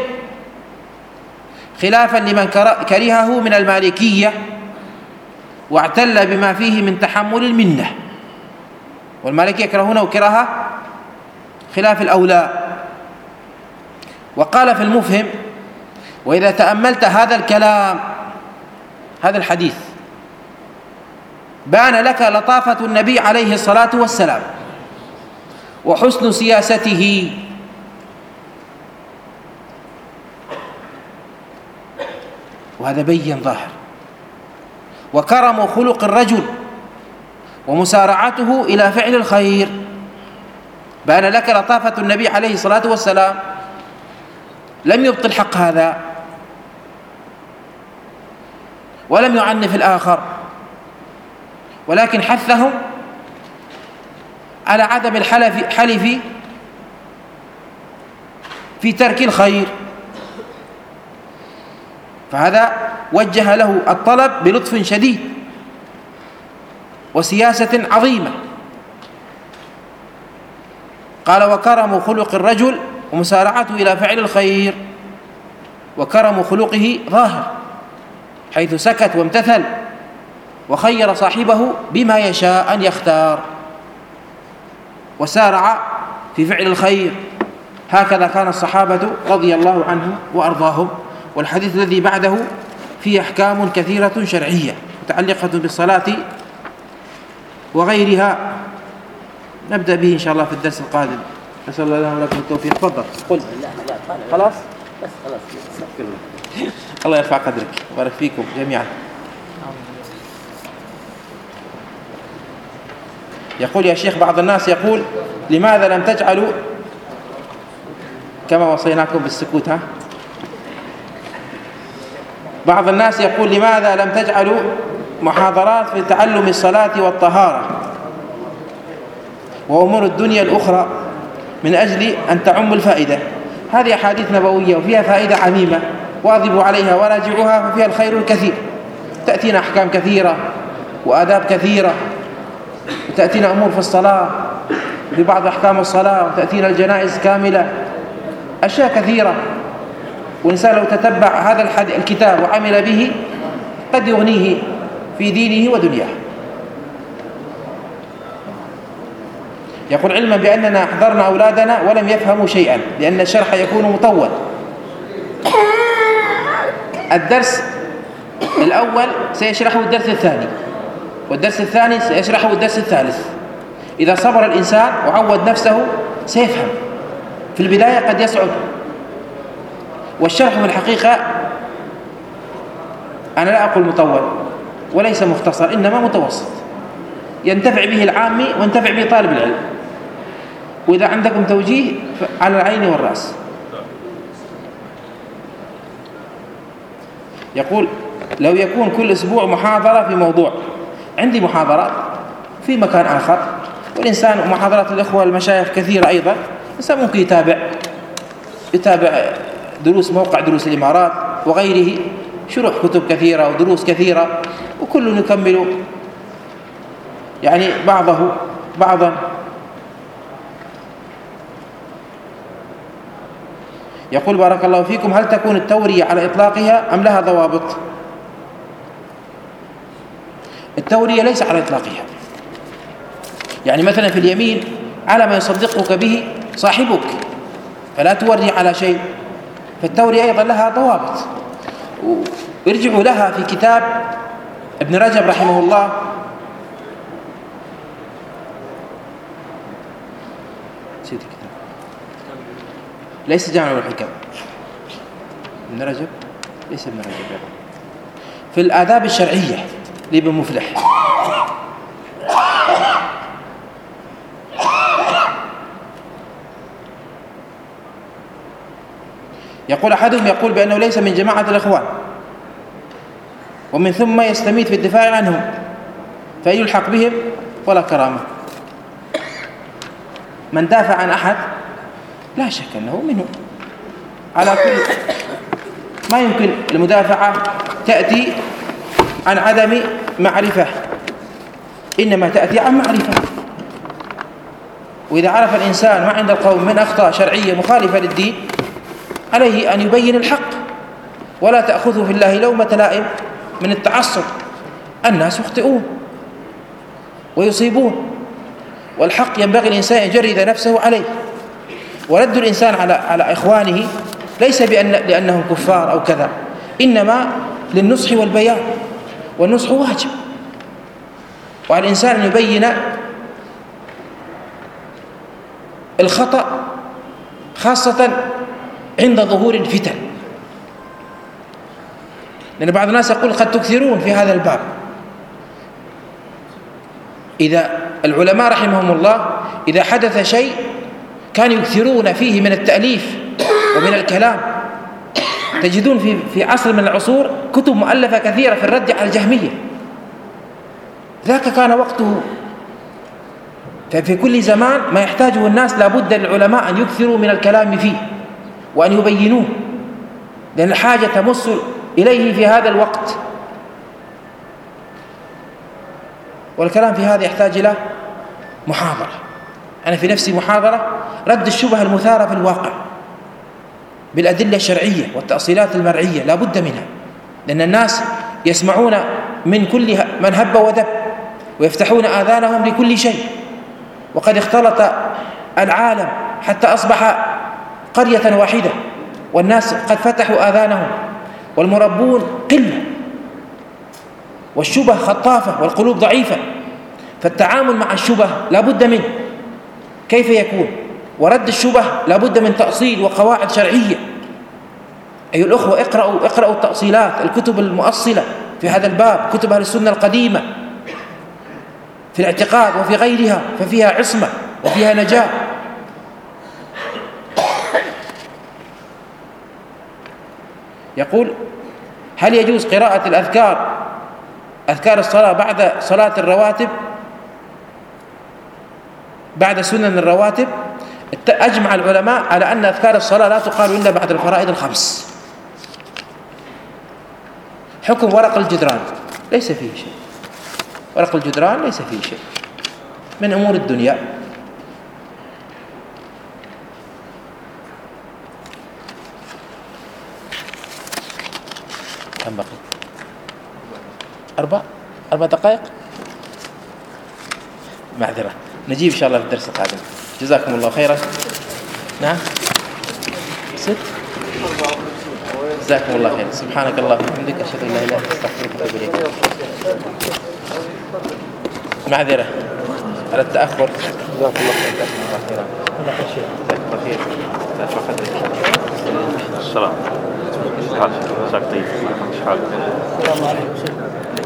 خلافا لمن كرهه من المالكية واعتل بما فيه من تحمل المنة. والمالكية يكرهونه كراهة خلاف الأولى. وقال في المفهم وإذا تأملت هذا الكلام هذا الحديث بان لك لطافة النبي عليه الصلاة والسلام. وحسن سياسته. وهذا بين ظاهر. وكرم خلق الرجل ومسارعته إلى فعل الخير. بأن لك لطافة النبي عليه الصلاة والسلام لم يبطل حق هذا. ولم يعنف الآخر. ولكن حثهم على عدم الحلف حلف في ترك الخير. فهذا وجه له الطلب بلطف شديد وسياسة عظيمة. قال وكرم خلق الرجل ومسارعته إلى فعل الخير وكرم خلقه ظاهر حيث سكت وامتثل وخير صاحبه بما يشاء أن يختار. وسارع في فعل الخير. هكذا كان الصحابة رضي الله عنهم وأرضاهم والحديث الذي بعده فيه أحكام كثيرة شرعية متعلقة بالصلاة وغيرها. نبدأ به إن شاء الله في الدرس القادم. نسأل الله ولكم التوفيق. تفضل. قل. خلاص؟ بس خلاص. الله يرفع قدرك. ويبارك فيكم جميعا. يقول يا شيخ بعض الناس يقول لماذا لم تجعلوا كما وصيناكم بالسكوت ها؟ بعض الناس يقول لماذا لم تجعلوا محاضرات في تعلم الصلاة والطهارة؟ وأمور الدنيا الأخرى من أجل أن تعم الفائدة. هذه أحاديث نبوية وفيها فائدة عميمة واظبوا عليها وراجعوها ففيها الخير الكثير. تأتينا أحكام كثيرة وآداب كثيرة. وتأتينا أمور في الصلاة في بعض أحكام الصلاة وتأتينا الجنائز كاملة أشياء كثيرة. والإنسان لو تتبع هذا الكتاب وعمل به قد يغنيه في دينه ودنياه. يقول علما بأننا أحضرنا أولادنا ولم يفهموا شيئا لأن الشرح يكون مطول. الدرس الأول سيشرحه الدرس الثاني. والدرس الثاني سيشرحه الدرس الثالث. إذا صبر الإنسان وعود نفسه سيفهم. في البداية قد يصعب والشرح في الحقيقة أنا لا أقول مطول وليس مختصر إنما متوسط. ينتفع به العامي وينتفع به طالب العلم. وإذا عندكم توجيه على العين والرأس. يقول لو يكون كل أسبوع محاضرة في موضوع عندي محاضرات في مكان آخر والإنسان محاضرات الإخوة المشايخ كثيرة أيضا الإنسان ممكن يتابع يتابع دروس موقع دروس الإمارات وغيره شروح كتب كثيرة ودروس كثيرة وكل يكمل يعني بعضه بعضا. يقول بارك الله فيكم هل تكون التورية على إطلاقها أم لها ضوابط؟ التورية ليس على إطلاقها. يعني مثلا في اليمين على ما يصدقك به صاحبك فلا توري على شيء. فالتورية أيضا لها ضوابط. ارجعوا لها في كتاب ابن رجب رحمه الله. ليس جامع الحكم ابن رجب؟ ليس ابن رجب. في الآداب الشرعية لابن مفلح. يقول أحدهم يقول بأنه ليس من جماعة الإخوان. ومن ثم يستميت في الدفاع عنهم. فيلحق بهم؟ ولا كرامة. من دافع عن أحد؟ لا شك أنه منه. على كل ما يمكن المدافعة تأتي عن عدم معرفة. إنما تأتي عن معرفة. وإذا عرف الإنسان ما عند القوم من أخطاء شرعية مخالفة للدين عليه أن يبين الحق. ولا تأخذه في الله لومة لائم من التعصب. الناس يخطئون ويصيبون. والحق ينبغي الإنسان يجرد نفسه عليه. ورد الإنسان على على إخوانه ليس بأن لأنهم كفار أو كذا إنما للنصح والبيان. والنصح واجب. وعلى الإنسان أن يبين الخطأ خاصة عند ظهور الفتن. لأن بعض الناس يقول قد تكثرون في هذا الباب. إذا العلماء رحمهم الله إذا حدث شيء كانوا يكثرون فيه من التأليف ومن الكلام. تجدون في في عصر من العصور كتب مؤلفة كثيرة في الرد على الجهمية. ذاك كان وقته. ففي كل زمان ما يحتاجه الناس لابد للعلماء أن يكثروا من الكلام فيه وأن يبينوه لأن الحاجة تمس إليه في هذا الوقت. والكلام في هذا يحتاج إلى محاضرة. أنا في نفسي محاضرة رد الشبهة المثارة في الواقع. بالأدلة الشرعية والتأصيلات المرعية لا بد منها. لأن الناس يسمعون من كل من هب ودب ويفتحون آذانهم لكل شيء. وقد اختلط العالم حتى أصبح قرية واحدة والناس قد فتحوا آذانهم والمربون قلة والشبه خطافة والقلوب ضعيفة. فالتعامل مع الشبه لا بد منه. كيف يكون؟ ورد الشبه لا بد من تأصيل وقواعد شرعية. أيها الأخوة اقرأوا, اقرأوا التأصيلات الكتب المؤصلة في هذا الباب كتب أهل السنة القديمة في الاعتقاد وفي غيرها ففيها عصمة وفيها نجاة. يقول هل يجوز قراءة الأذكار أذكار الصلاة بعد صلاة الرواتب؟ بعد سنن الرواتب؟ أجمع العلماء على أن أذكار الصلاة لا تقال إلا بعد الفرائض الخمس. حكم ورق الجدران ليس فيه شيء. ورق الجدران ليس فيه شيء. من أمور الدنيا. كم بقي؟ أربع؟ أربع دقائق؟ معذرة. نجيب إن شاء الله في الدرس القادم. جزاكم الله خيرا. نعم. ست. جزاكم الله خير سبحانك اللهم وبحمدك أشهد أن لا إله إلا أنت أستغفرك وأتوب إليك. معذرة. على التأخر. جزاكم الله خير جزاكم الله خيرا. جزاكم الله خير. السلام. شحال طيب شحال السلام عليكم.